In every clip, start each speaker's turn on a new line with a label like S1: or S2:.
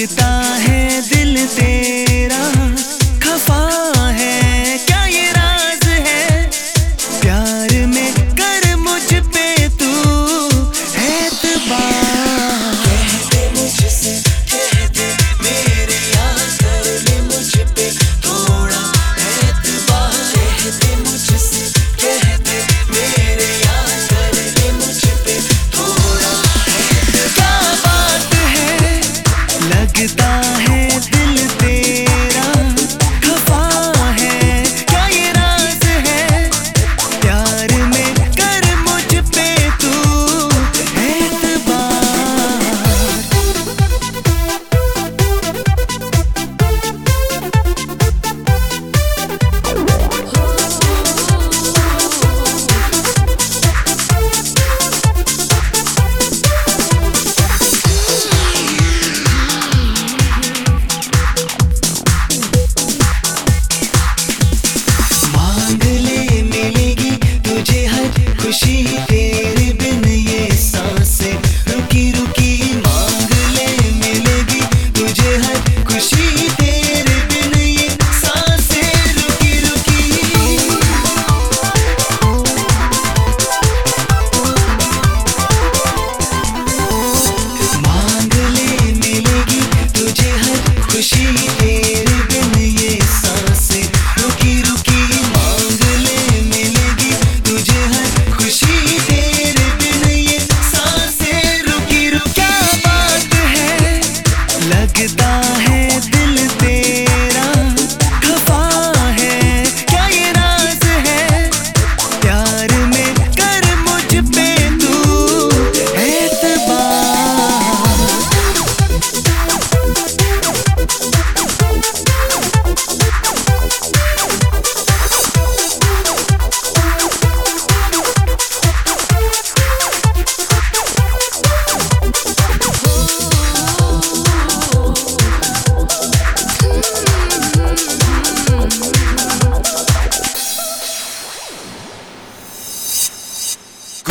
S1: लगता है दिल तेरा खफा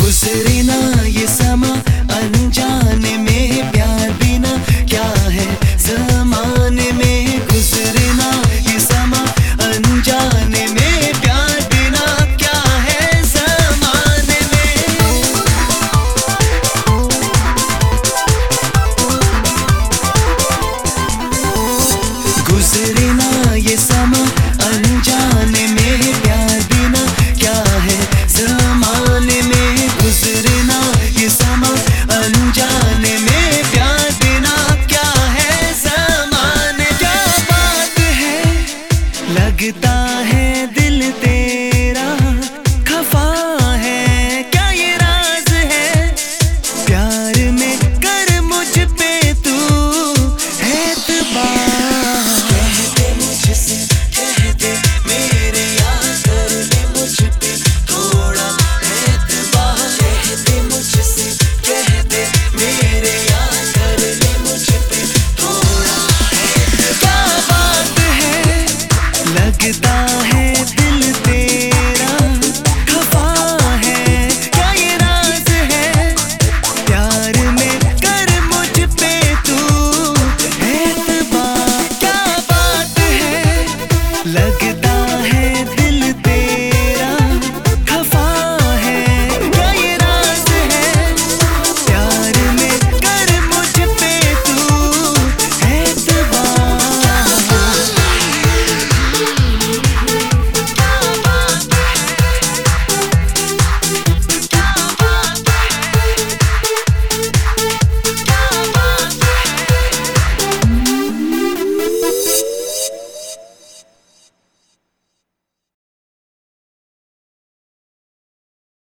S1: गुजरे ना ये समा